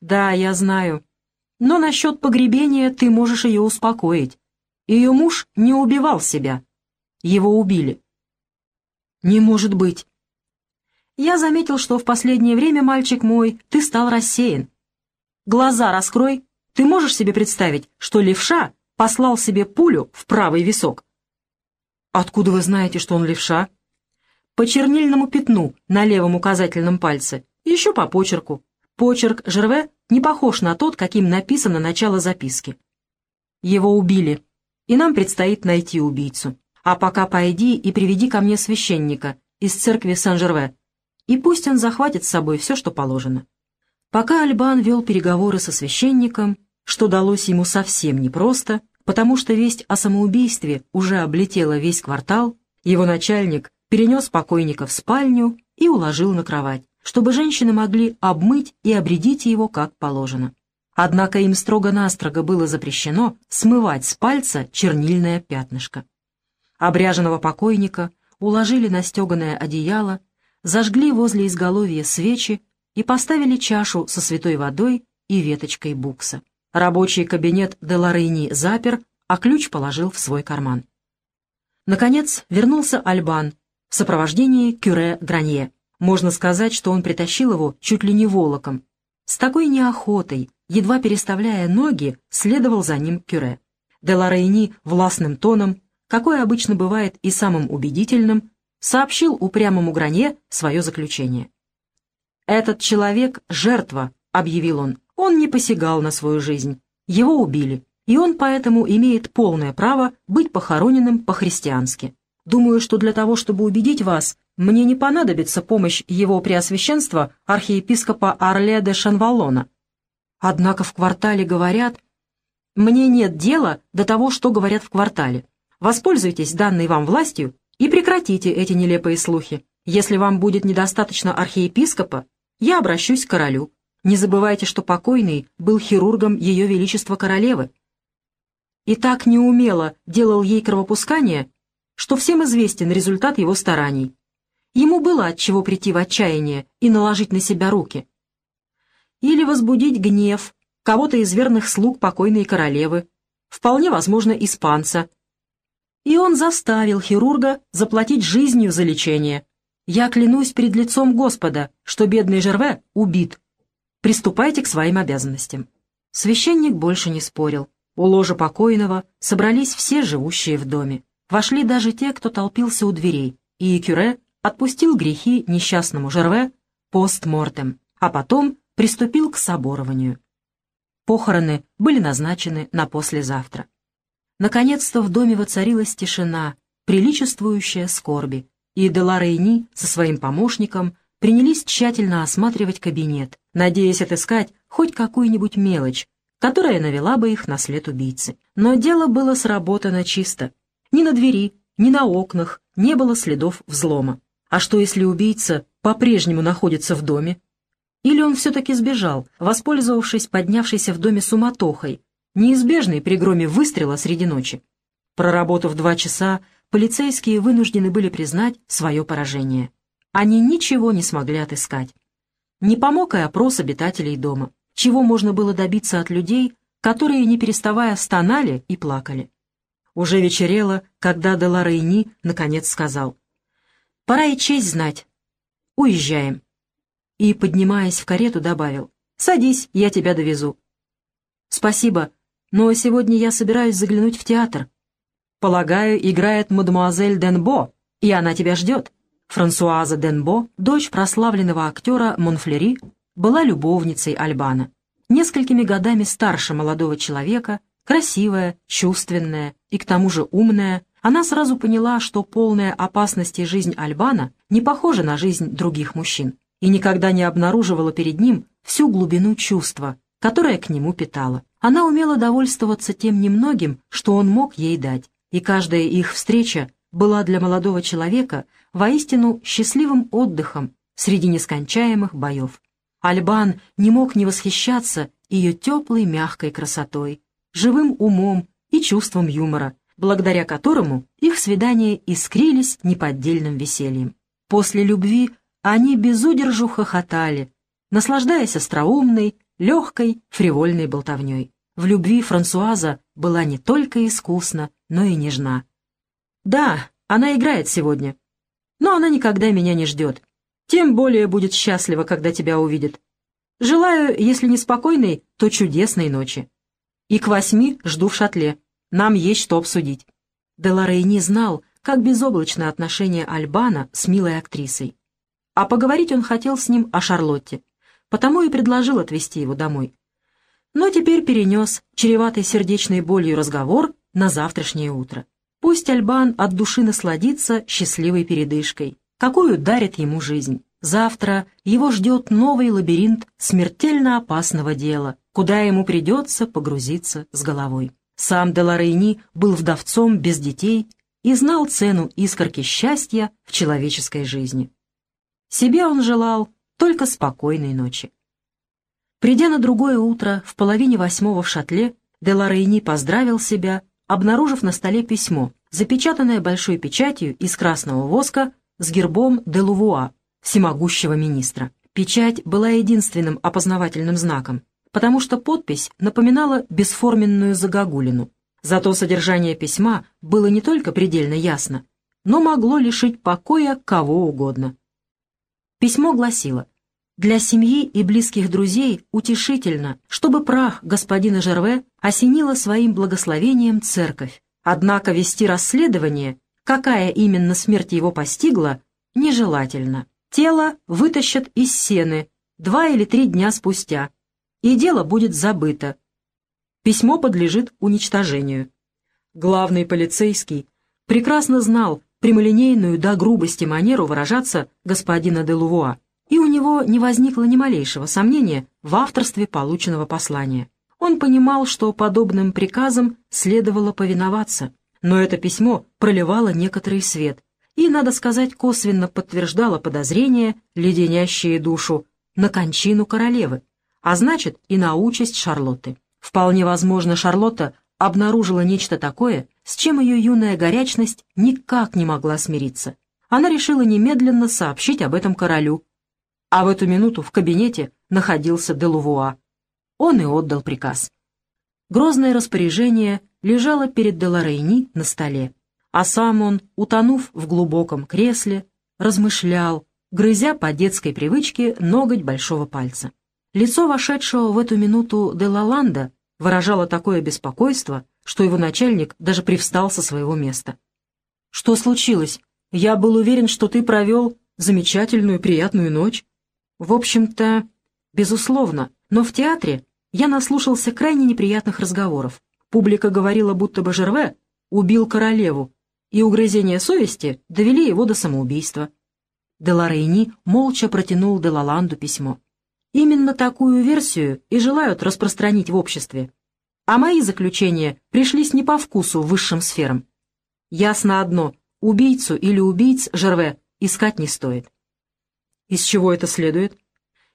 «Да, я знаю. Но насчет погребения ты можешь ее успокоить. Ее муж не убивал себя. Его убили». «Не может быть». «Я заметил, что в последнее время, мальчик мой, ты стал рассеян. Глаза раскрой. Ты можешь себе представить, что левша послал себе пулю в правый висок?» «Откуда вы знаете, что он левша?» «По чернильному пятну на левом указательном пальце, еще по почерку. Почерк Жерве не похож на тот, каким написано начало записки. Его убили, и нам предстоит найти убийцу. А пока пойди и приведи ко мне священника из церкви Сан-Жерве, и пусть он захватит с собой все, что положено». Пока Альбан вел переговоры со священником, что далось ему совсем непросто, потому что весть о самоубийстве уже облетела весь квартал, его начальник перенес покойника в спальню и уложил на кровать, чтобы женщины могли обмыть и обредить его как положено. Однако им строго-настрого было запрещено смывать с пальца чернильное пятнышко. Обряженного покойника уложили на стеганое одеяло, зажгли возле изголовья свечи и поставили чашу со святой водой и веточкой букса. Рабочий кабинет Деларейни запер, а ключ положил в свой карман. Наконец вернулся Альбан в сопровождении Кюре Гранье. Можно сказать, что он притащил его чуть ли не волоком. С такой неохотой, едва переставляя ноги, следовал за ним Кюре. Деларейни властным тоном, какой обычно бывает и самым убедительным, сообщил упрямому Гранье свое заключение. «Этот человек — жертва», — объявил он. Он не посягал на свою жизнь. Его убили, и он поэтому имеет полное право быть похороненным по-христиански. Думаю, что для того, чтобы убедить вас, мне не понадобится помощь его преосвященства, архиепископа Орле де Шанвалона. Однако в квартале говорят... Мне нет дела до того, что говорят в квартале. Воспользуйтесь данной вам властью и прекратите эти нелепые слухи. Если вам будет недостаточно архиепископа, я обращусь к королю. Не забывайте, что покойный был хирургом Ее Величества Королевы. И так неумело делал ей кровопускание, что всем известен результат его стараний. Ему было от чего прийти в отчаяние и наложить на себя руки. Или возбудить гнев кого-то из верных слуг покойной королевы, вполне возможно, испанца. И он заставил хирурга заплатить жизнью за лечение. Я клянусь перед лицом Господа, что бедный Жерве убит, Приступайте к своим обязанностям». Священник больше не спорил. У ложа покойного собрались все живущие в доме. Вошли даже те, кто толпился у дверей, и Кюре отпустил грехи несчастному Жерве постмортем, а потом приступил к соборованию. Похороны были назначены на послезавтра. Наконец-то в доме воцарилась тишина, приличествующая скорби, и Деларейни со своим помощником принялись тщательно осматривать кабинет, надеясь отыскать хоть какую-нибудь мелочь, которая навела бы их на след убийцы. Но дело было сработано чисто. Ни на двери, ни на окнах не было следов взлома. А что, если убийца по-прежнему находится в доме? Или он все-таки сбежал, воспользовавшись поднявшейся в доме суматохой, неизбежной при громе выстрела среди ночи? Проработав два часа, полицейские вынуждены были признать свое поражение они ничего не смогли отыскать. Не помог и опрос обитателей дома. Чего можно было добиться от людей, которые, не переставая, стонали и плакали. Уже вечерело, когда Деларейни наконец сказал. «Пора и честь знать. Уезжаем». И, поднимаясь в карету, добавил. «Садись, я тебя довезу». «Спасибо, но сегодня я собираюсь заглянуть в театр. Полагаю, играет мадемуазель Денбо, и она тебя ждет». Франсуаза Денбо, дочь прославленного актера Монфлери, была любовницей Альбана. Несколькими годами старше молодого человека, красивая, чувственная и к тому же умная, она сразу поняла, что полная опасности жизнь Альбана не похожа на жизнь других мужчин и никогда не обнаруживала перед ним всю глубину чувства, которое к нему питала. Она умела довольствоваться тем немногим, что он мог ей дать, и каждая их встреча была для молодого человека воистину счастливым отдыхом среди нескончаемых боев. Альбан не мог не восхищаться ее теплой мягкой красотой, живым умом и чувством юмора, благодаря которому их свидания искрились неподдельным весельем. После любви они без удержу хохотали, наслаждаясь остроумной, легкой, фривольной болтовней. В любви Франсуаза была не только искусна, но и нежна. «Да, она играет сегодня, но она никогда меня не ждет. Тем более будет счастлива, когда тебя увидит. Желаю, если не спокойной, то чудесной ночи. И к восьми жду в шатле. Нам есть что обсудить». Деларей не знал, как безоблачно отношение Альбана с милой актрисой. А поговорить он хотел с ним о Шарлотте, потому и предложил отвезти его домой. Но теперь перенес чреватый сердечной болью разговор на завтрашнее утро. Пусть Альбан от души насладится счастливой передышкой, какую дарит ему жизнь. Завтра его ждет новый лабиринт смертельно опасного дела, куда ему придется погрузиться с головой. Сам Деларейни был вдовцом без детей и знал цену искорки счастья в человеческой жизни. Себе он желал только спокойной ночи. Придя на другое утро, в половине восьмого в шатле, Деларейни поздравил себя, обнаружив на столе письмо, запечатанное большой печатью из красного воска с гербом Делувуа, всемогущего министра. Печать была единственным опознавательным знаком, потому что подпись напоминала бесформенную загогулину. Зато содержание письма было не только предельно ясно, но могло лишить покоя кого угодно. Письмо гласило «Для семьи и близких друзей утешительно, чтобы прах господина Жерве осенила своим благословением церковь. Однако вести расследование, какая именно смерть его постигла, нежелательно. Тело вытащат из сены два или три дня спустя, и дело будет забыто, Письмо подлежит уничтожению. Главный полицейский прекрасно знал прямолинейную до грубости манеру выражаться господина де Лувуа, и у него не возникло ни малейшего сомнения в авторстве полученного послания. Он понимал, что подобным приказам следовало повиноваться, но это письмо проливало некоторый свет и, надо сказать, косвенно подтверждало подозрения, леденящие душу, на кончину королевы, а значит и на участь Шарлотты. Вполне возможно, Шарлотта обнаружила нечто такое, с чем ее юная горячность никак не могла смириться. Она решила немедленно сообщить об этом королю. А в эту минуту в кабинете находился Делувуа. Он и отдал приказ. Грозное распоряжение лежало перед Деларейни на столе, а сам он, утонув в глубоком кресле, размышлял, грызя по детской привычке ноготь большого пальца. Лицо вошедшего в эту минуту Делаланда выражало такое беспокойство, что его начальник даже привстал со своего места. «Что случилось? Я был уверен, что ты провел замечательную приятную ночь. В общем-то, безусловно, но в театре я наслушался крайне неприятных разговоров. Публика говорила, будто бы Жерве убил королеву, и угрызения совести довели его до самоубийства. Деларейни молча протянул Делаланду письмо. Именно такую версию и желают распространить в обществе. А мои заключения пришлись не по вкусу высшим сферам. Ясно одно, убийцу или убийц Жерве искать не стоит. Из чего это следует?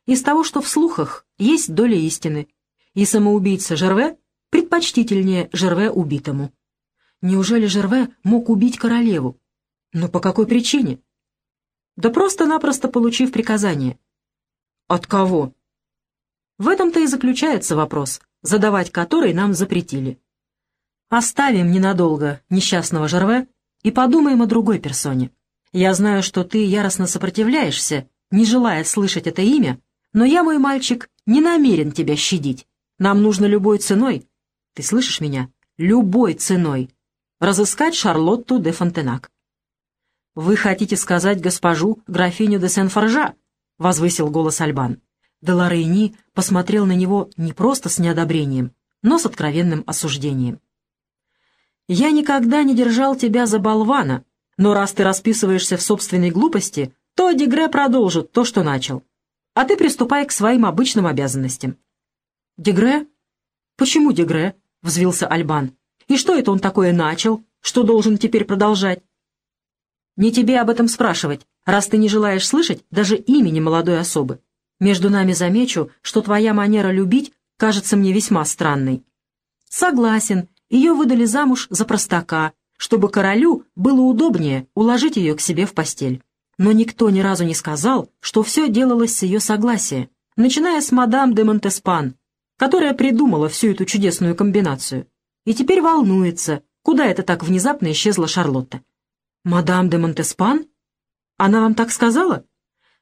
Из того, что в слухах есть доля истины, и самоубийца Жерве предпочтительнее Жерве убитому. Неужели Жерве мог убить королеву? Но по какой причине? Да просто-напросто получив приказание. От кого? В этом-то и заключается вопрос, задавать который нам запретили. Оставим ненадолго несчастного Жерве и подумаем о другой персоне. Я знаю, что ты яростно сопротивляешься, не желая слышать это имя, но я, мой мальчик, не намерен тебя щадить. Нам нужно любой ценой, ты слышишь меня, любой ценой, разыскать Шарлотту де Фонтенак. Вы хотите сказать госпожу графиню де Сен-Форжа? — возвысил голос Альбан. Деларейни посмотрел на него не просто с неодобрением, но с откровенным осуждением. «Я никогда не держал тебя за болвана, но раз ты расписываешься в собственной глупости, то Дегре продолжит то, что начал. А ты приступай к своим обычным обязанностям». «Дегре? Почему Дегре?» — взвился Альбан. «И что это он такое начал, что должен теперь продолжать?» «Не тебе об этом спрашивать раз ты не желаешь слышать даже имени молодой особы. Между нами замечу, что твоя манера любить кажется мне весьма странной. Согласен, ее выдали замуж за простака, чтобы королю было удобнее уложить ее к себе в постель. Но никто ни разу не сказал, что все делалось с ее согласия. начиная с мадам де Монтеспан, которая придумала всю эту чудесную комбинацию, и теперь волнуется, куда это так внезапно исчезла Шарлотта. «Мадам де Монтеспан? Она вам так сказала?»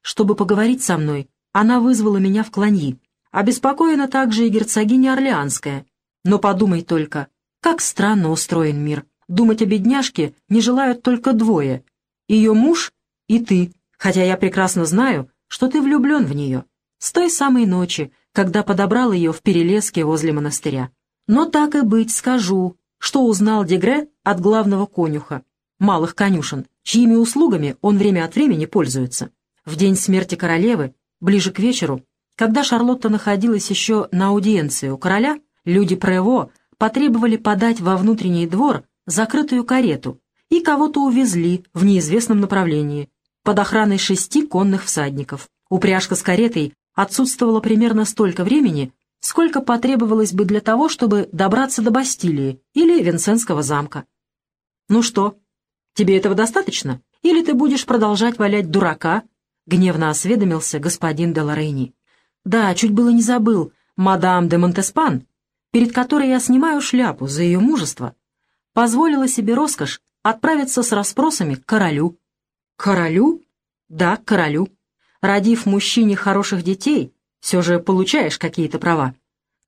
Чтобы поговорить со мной, она вызвала меня в Кланьи. Обеспокоена также и герцогиня Орлеанская. Но подумай только, как странно устроен мир. Думать о бедняжке не желают только двое. Ее муж и ты, хотя я прекрасно знаю, что ты влюблен в нее. С той самой ночи, когда подобрал ее в перелеске возле монастыря. Но так и быть скажу, что узнал Дегре от главного конюха, малых конюшен, чьими услугами он время от времени пользуется. В день смерти королевы, ближе к вечеру, когда Шарлотта находилась еще на аудиенции у короля, люди Прево потребовали подать во внутренний двор закрытую карету и кого-то увезли в неизвестном направлении под охраной шести конных всадников. Упряжка с каретой отсутствовала примерно столько времени, сколько потребовалось бы для того, чтобы добраться до Бастилии или Винсентского замка. «Ну что, тебе этого достаточно? Или ты будешь продолжать валять дурака?» — гневно осведомился господин де Лорейни. «Да, чуть было не забыл. Мадам де Монтеспан, перед которой я снимаю шляпу за ее мужество, позволила себе роскошь отправиться с расспросами к королю». «Королю?» «Да, к королю. Родив мужчине хороших детей, все же получаешь какие-то права».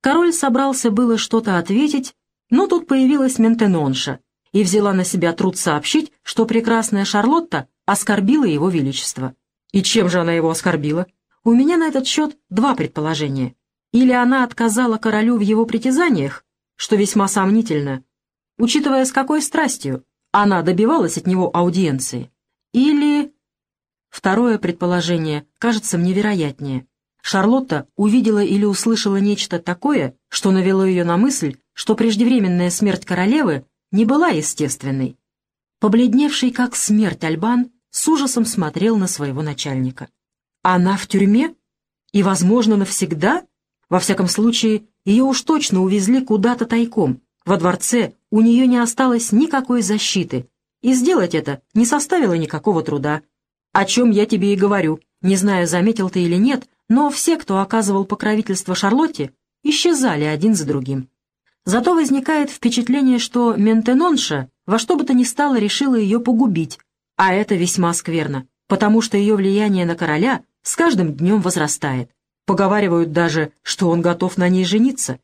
Король собрался было что-то ответить, но тут появилась Ментенонша и взяла на себя труд сообщить, что прекрасная Шарлотта оскорбила его величество. И чем же она его оскорбила? У меня на этот счет два предположения. Или она отказала королю в его притязаниях, что весьма сомнительно, учитывая, с какой страстью она добивалась от него аудиенции. Или... Второе предположение кажется мне вероятнее. Шарлотта увидела или услышала нечто такое, что навело ее на мысль, что преждевременная смерть королевы не была естественной. Побледневший как смерть Альбан с ужасом смотрел на своего начальника. Она в тюрьме? И, возможно, навсегда? Во всяком случае, ее уж точно увезли куда-то тайком. Во дворце у нее не осталось никакой защиты, и сделать это не составило никакого труда. О чем я тебе и говорю. Не знаю, заметил ты или нет, но все, кто оказывал покровительство Шарлотте, исчезали один за другим. Зато возникает впечатление, что Ментенонша во что бы то ни стало решила ее погубить, а это весьма скверно, потому что ее влияние на короля с каждым днем возрастает. Поговаривают даже, что он готов на ней жениться.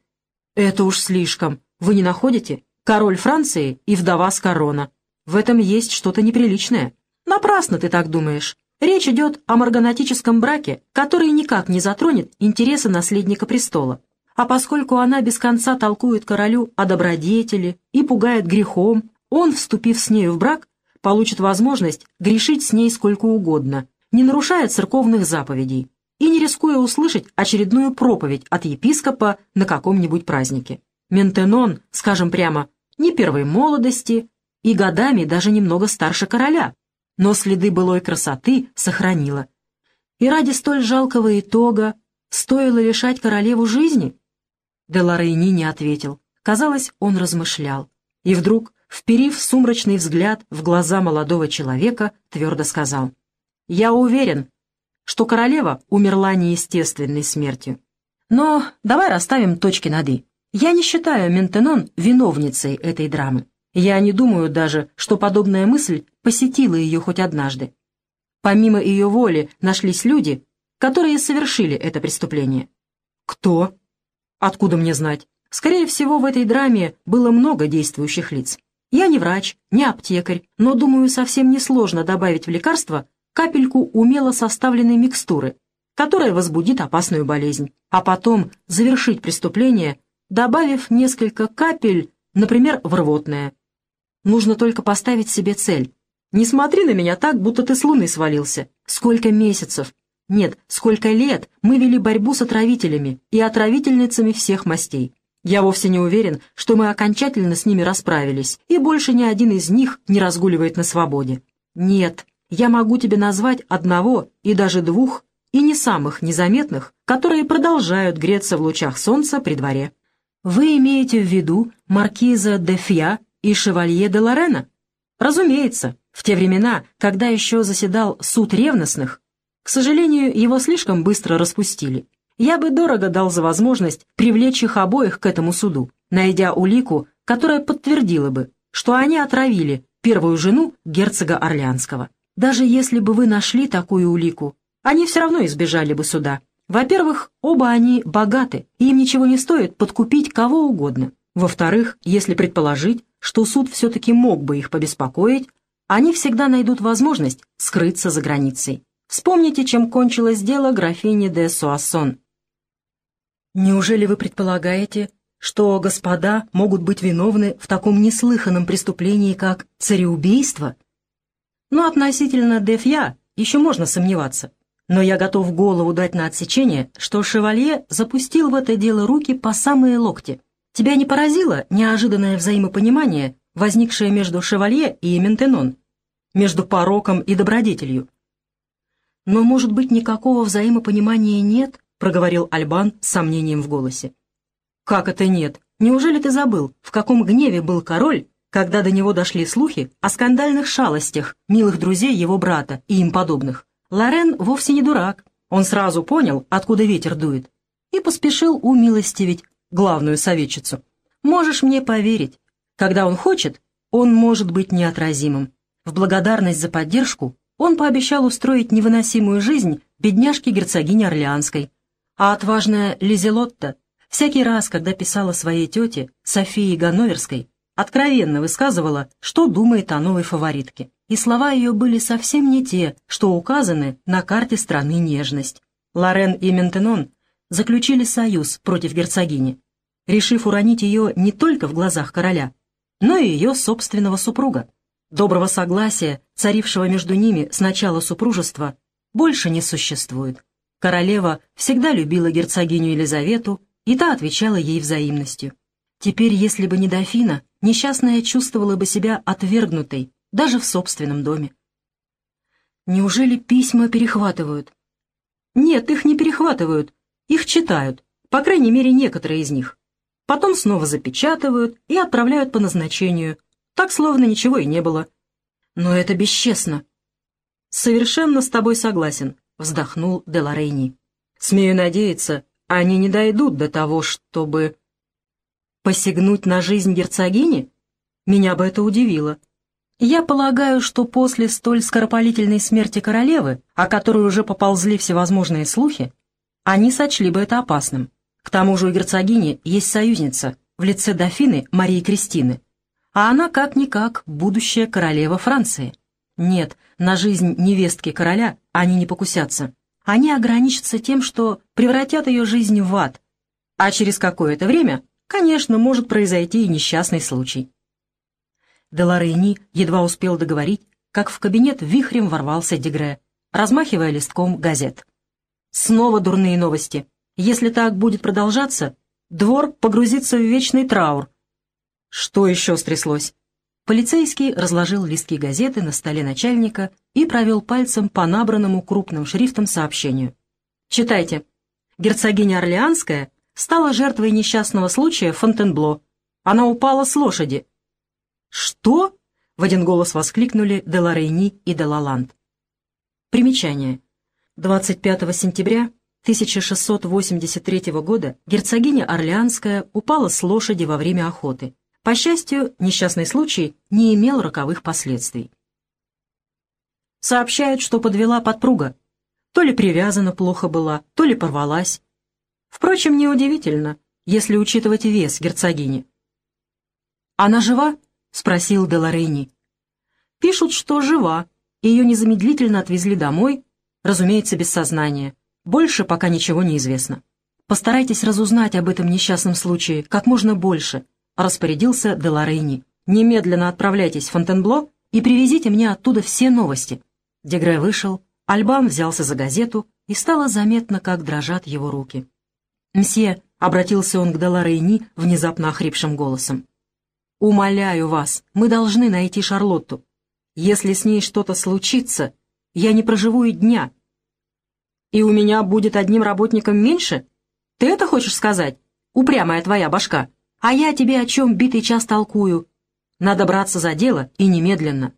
Это уж слишком. Вы не находите? Король Франции и вдова с корона. В этом есть что-то неприличное. Напрасно ты так думаешь. Речь идет о марганатическом браке, который никак не затронет интересы наследника престола. А поскольку она без конца толкует королю о добродетели и пугает грехом, он, вступив с нею в брак, получит возможность грешить с ней сколько угодно, не нарушая церковных заповедей и не рискуя услышать очередную проповедь от епископа на каком-нибудь празднике. Ментенон, скажем прямо, не первой молодости и годами даже немного старше короля, но следы былой красоты сохранила. И ради столь жалкого итога стоило лишать королеву жизни? Деларейни не ответил. Казалось, он размышлял. И вдруг вперив сумрачный взгляд в глаза молодого человека, твердо сказал, «Я уверен, что королева умерла неестественной смертью. Но давай расставим точки над «и». Я не считаю Ментенон виновницей этой драмы. Я не думаю даже, что подобная мысль посетила ее хоть однажды. Помимо ее воли нашлись люди, которые совершили это преступление. Кто? Откуда мне знать? Скорее всего, в этой драме было много действующих лиц. Я не врач, не аптекарь, но, думаю, совсем несложно добавить в лекарство капельку умело составленной микстуры, которая возбудит опасную болезнь, а потом завершить преступление, добавив несколько капель, например, в рвотное. Нужно только поставить себе цель. Не смотри на меня так, будто ты с луны свалился. Сколько месяцев, нет, сколько лет мы вели борьбу с отравителями и отравительницами всех мастей. Я вовсе не уверен, что мы окончательно с ними расправились, и больше ни один из них не разгуливает на свободе. Нет, я могу тебе назвать одного и даже двух, и не самых незаметных, которые продолжают греться в лучах солнца при дворе. Вы имеете в виду маркиза де Фья и шевалье де Лорена? Разумеется, в те времена, когда еще заседал суд ревностных, к сожалению, его слишком быстро распустили. Я бы дорого дал за возможность привлечь их обоих к этому суду, найдя улику, которая подтвердила бы, что они отравили первую жену герцога Орлеанского. Даже если бы вы нашли такую улику, они все равно избежали бы суда. Во-первых, оба они богаты, и им ничего не стоит подкупить кого угодно. Во-вторых, если предположить, что суд все-таки мог бы их побеспокоить, они всегда найдут возможность скрыться за границей. Вспомните, чем кончилось дело графини де Суассон. Неужели вы предполагаете, что господа могут быть виновны в таком неслыханном преступлении, как цареубийство? Но относительно Дефья еще можно сомневаться. Но я готов голову дать на отсечение, что шевалье запустил в это дело руки по самые локти. Тебя не поразило неожиданное взаимопонимание, возникшее между шевалье и Ментенон, между пороком и добродетелью? Но, может быть, никакого взаимопонимания нет, проговорил Альбан с сомнением в голосе. «Как это нет? Неужели ты забыл, в каком гневе был король, когда до него дошли слухи о скандальных шалостях милых друзей его брата и им подобных? Лорен вовсе не дурак. Он сразу понял, откуда ветер дует, и поспешил умилостивить главную советчицу. Можешь мне поверить, когда он хочет, он может быть неотразимым. В благодарность за поддержку он пообещал устроить невыносимую жизнь бедняжке герцогине Орлеанской, а отважная Лизелотта всякий раз, когда писала своей тете, Софии Ганноверской, откровенно высказывала, что думает о новой фаворитке. И слова ее были совсем не те, что указаны на карте страны нежность. Лорен и Ментенон заключили союз против герцогини, решив уронить ее не только в глазах короля, но и ее собственного супруга. Доброго согласия, царившего между ними с начала супружества, больше не существует. Королева всегда любила герцогиню Елизавету, и та отвечала ей взаимностью. Теперь, если бы не дофина, несчастная чувствовала бы себя отвергнутой, даже в собственном доме. Неужели письма перехватывают? Нет, их не перехватывают, их читают, по крайней мере, некоторые из них. Потом снова запечатывают и отправляют по назначению, так, словно ничего и не было. Но это бесчестно. Совершенно с тобой согласен вздохнул Деларейни. «Смею надеяться, они не дойдут до того, чтобы...» «Посягнуть на жизнь герцогини? Меня бы это удивило. Я полагаю, что после столь скоропалительной смерти королевы, о которой уже поползли всевозможные слухи, они сочли бы это опасным. К тому же у герцогини есть союзница в лице дофины Марии Кристины, а она как-никак будущая королева Франции. Нет, на жизнь невестки короля они не покусятся. Они ограничатся тем, что превратят ее жизнь в ад. А через какое-то время, конечно, может произойти и несчастный случай. Деларейни едва успел договорить, как в кабинет вихрем ворвался Дегре, размахивая листком газет. Снова дурные новости. Если так будет продолжаться, двор погрузится в вечный траур. Что еще стряслось? Полицейский разложил листки газеты на столе начальника и провел пальцем по набранному крупным шрифтом сообщению. «Читайте. Герцогиня Орлеанская стала жертвой несчастного случая в Фонтенбло. Она упала с лошади». «Что?» — в один голос воскликнули Деларейни и Делаланд. Примечание. 25 сентября 1683 года герцогиня Орлеанская упала с лошади во время охоты. По счастью, несчастный случай не имел роковых последствий. Сообщают, что подвела подпруга. То ли привязана плохо была, то ли порвалась. Впрочем, неудивительно, если учитывать вес герцогини. «Она жива?» — спросил Деларейни. «Пишут, что жива. Ее незамедлительно отвезли домой, разумеется, без сознания. Больше пока ничего не известно. Постарайтесь разузнать об этом несчастном случае как можно больше, — распорядился Деларейни. «Немедленно отправляйтесь в Фонтенбло и привезите мне оттуда все новости». Дегре вышел, Альбан взялся за газету, и стало заметно, как дрожат его руки. «Мсье», — обратился он к Деларейни внезапно охрипшим голосом, — «умоляю вас, мы должны найти Шарлотту. Если с ней что-то случится, я не проживу и дня». «И у меня будет одним работником меньше? Ты это хочешь сказать? Упрямая твоя башка!» А я тебе о чем битый час толкую. Надо браться за дело и немедленно.